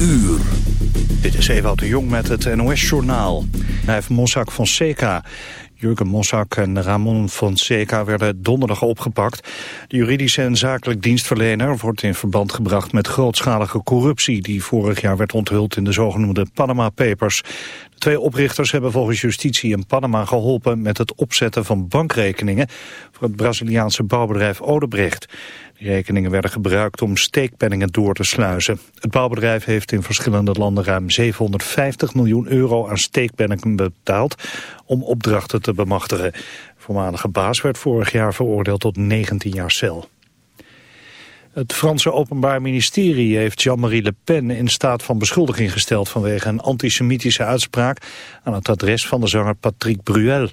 uur. Dit is Ewout de Jong met het NOS-journaal. Hij heeft Mossack Fonseca. Jurgen Mossack en Ramon Fonseca werden donderdag opgepakt. De juridische en zakelijk dienstverlener wordt in verband gebracht met grootschalige corruptie... die vorig jaar werd onthuld in de zogenoemde Panama Papers. De twee oprichters hebben volgens justitie in Panama geholpen... met het opzetten van bankrekeningen voor het Braziliaanse bouwbedrijf Odebrecht. Rekeningen werden gebruikt om steekpenningen door te sluizen. Het bouwbedrijf heeft in verschillende landen ruim 750 miljoen euro aan steekpenningen betaald om opdrachten te bemachtigen. De voormalige baas werd vorig jaar veroordeeld tot 19 jaar cel. Het Franse Openbaar Ministerie heeft Jean-Marie Le Pen in staat van beschuldiging gesteld vanwege een antisemitische uitspraak aan het adres van de zanger Patrick Bruel.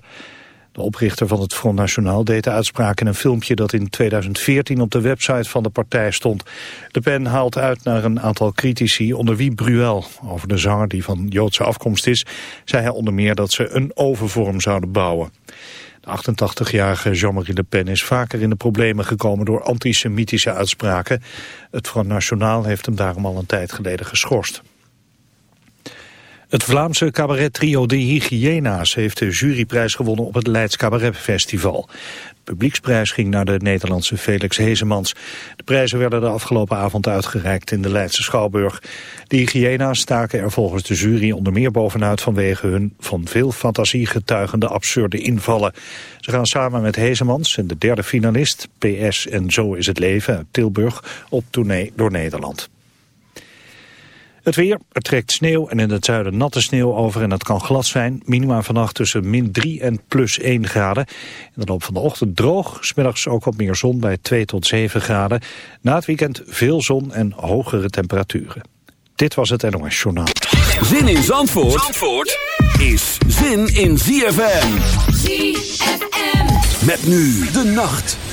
De oprichter van het Front National deed de uitspraak in een filmpje dat in 2014 op de website van de partij stond. De Pen haalt uit naar een aantal critici, onder wie Bruel. Over de zanger die van Joodse afkomst is, zei hij onder meer dat ze een overvorm zouden bouwen. De 88-jarige Jean-Marie Le Pen is vaker in de problemen gekomen door antisemitische uitspraken. Het Front National heeft hem daarom al een tijd geleden geschorst. Het Vlaamse cabaret-trio De Hygiena's heeft de juryprijs gewonnen op het Leids Cabaret Festival. De publieksprijs ging naar de Nederlandse Felix Hezemans. De prijzen werden de afgelopen avond uitgereikt in de Leidse Schouwburg. De Hygiena's staken er volgens de jury onder meer bovenuit vanwege hun van veel fantasie getuigende absurde invallen. Ze gaan samen met Hezemans en de derde finalist, PS en Zo is het leven uit Tilburg, op tournee door Nederland. Het weer, er trekt sneeuw en in het zuiden natte sneeuw over en het kan glad zijn. Minima vannacht tussen min 3 en plus 1 graden. In de loop van de ochtend droog, smiddags ook wat meer zon bij 2 tot 7 graden. Na het weekend veel zon en hogere temperaturen. Dit was het NOS Journaal. Zin in Zandvoort, Zandvoort is zin in ZFM. ZFM. Met nu de nacht.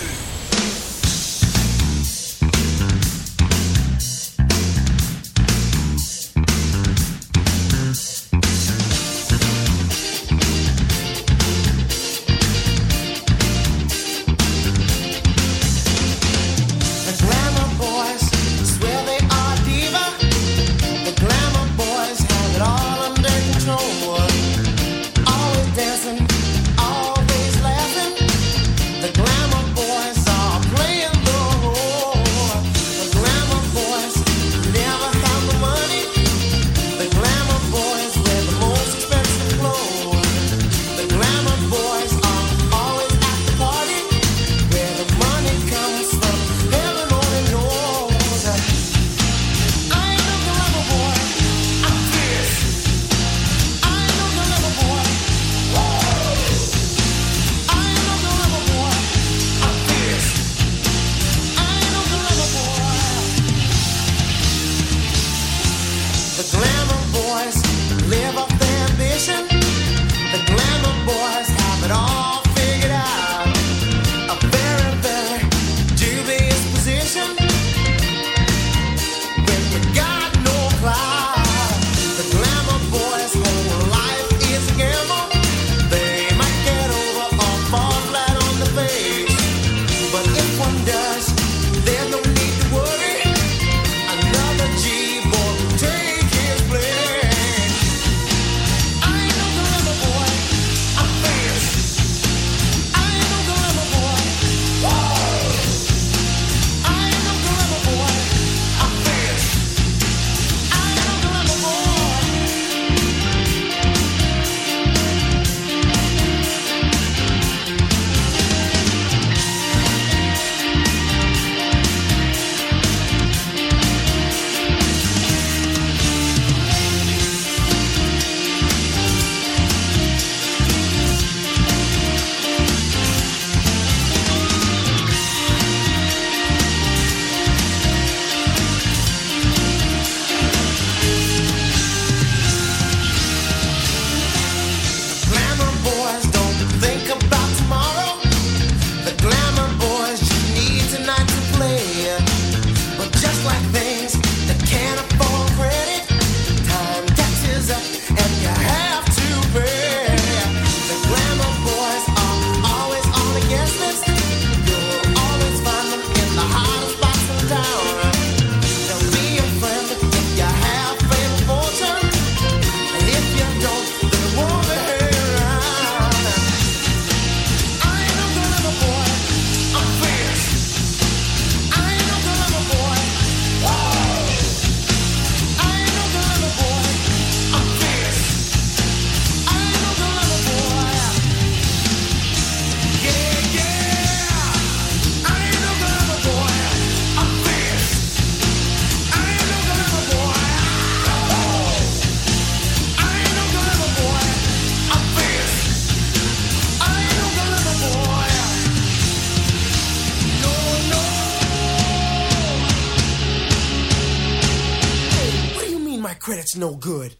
Credit's no good.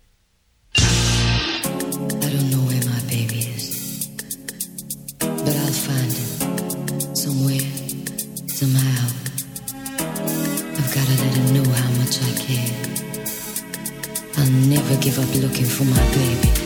I don't know where my baby is, but I'll find him somewhere, somehow. I've gotta let him know how much I care. I'll never give up looking for my baby.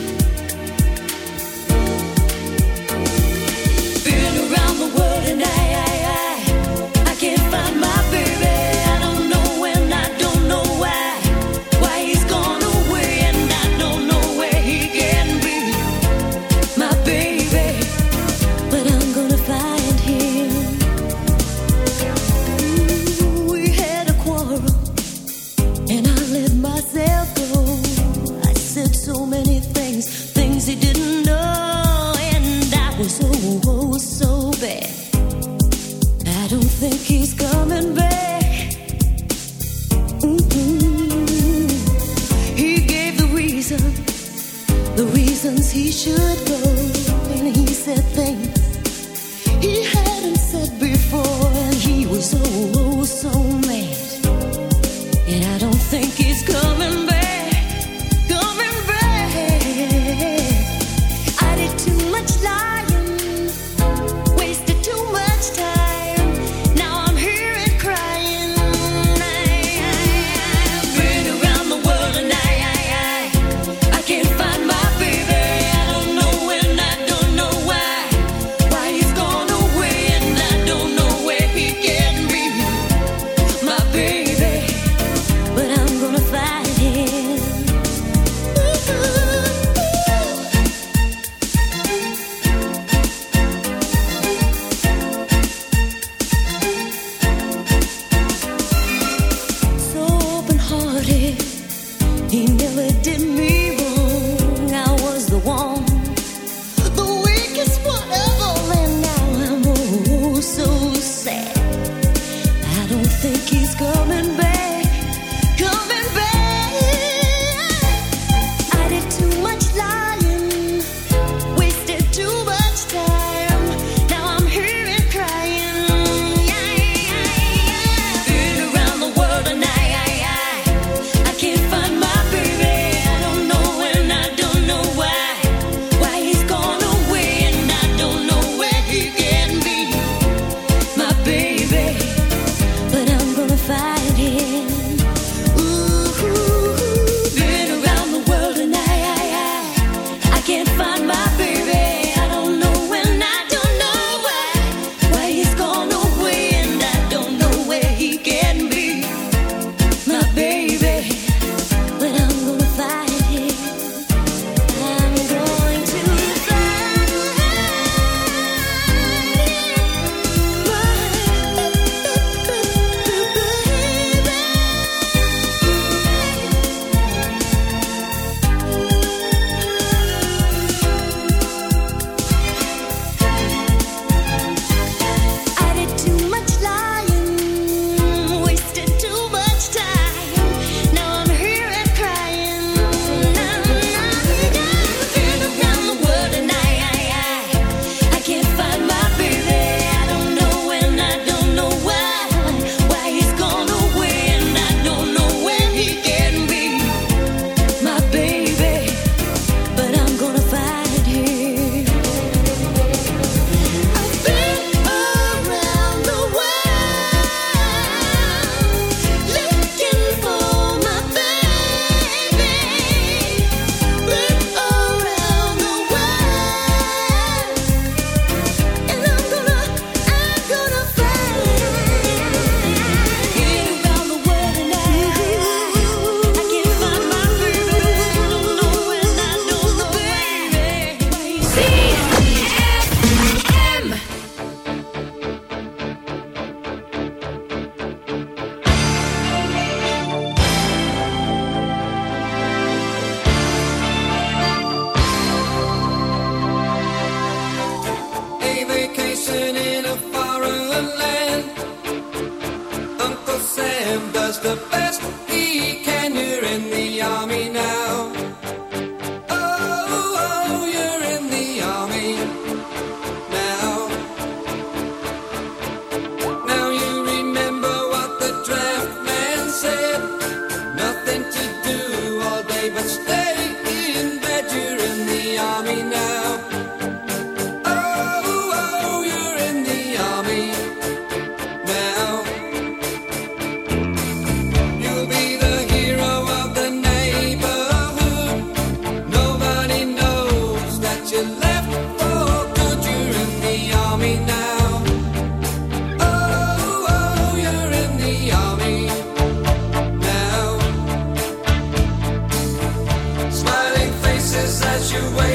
situation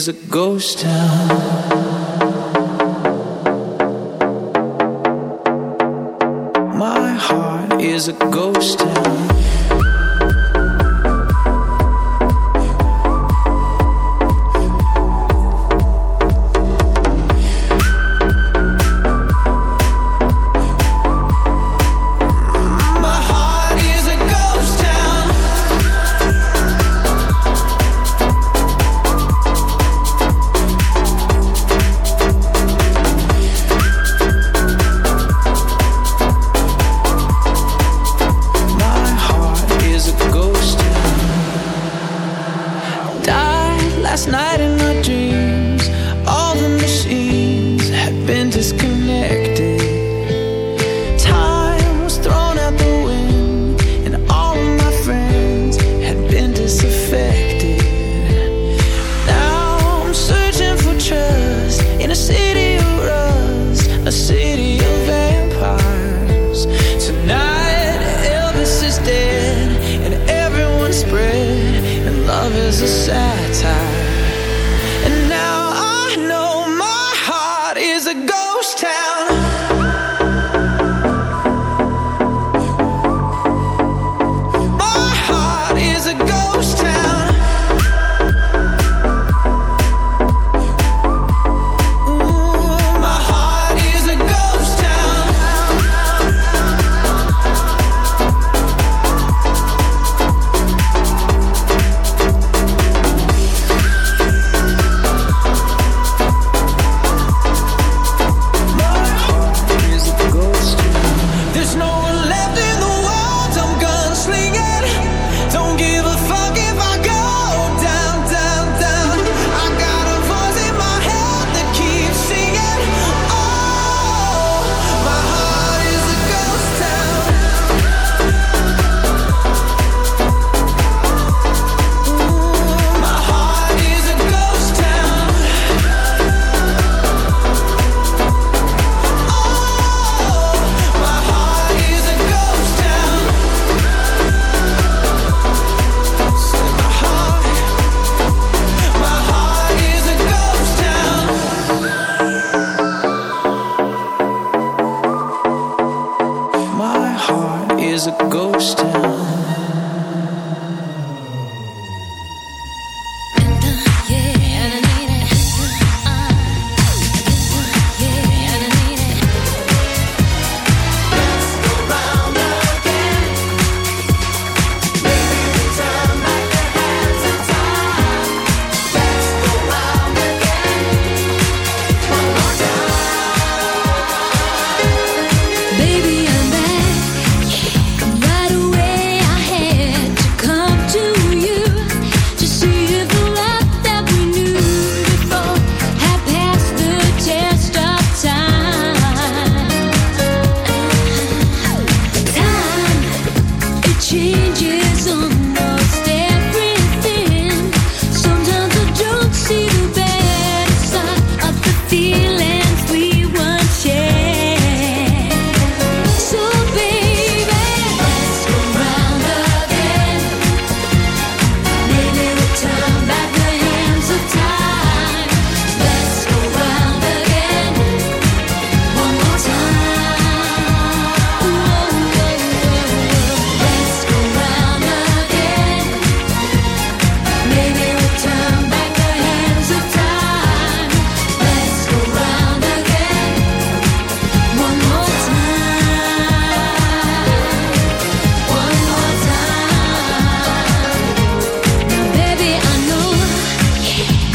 is a ghost town.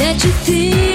é difícil.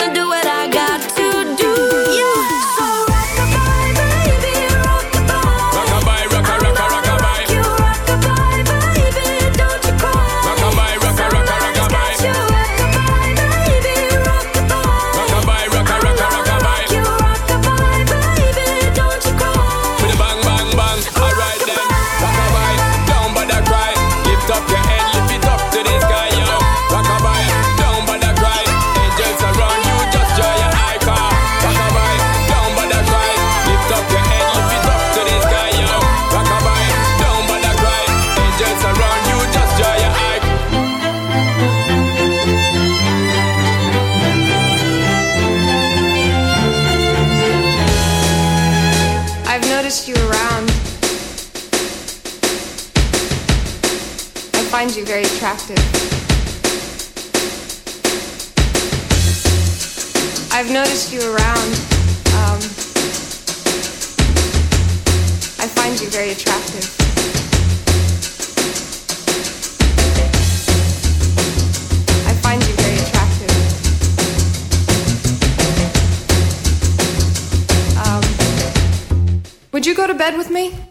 bed with me?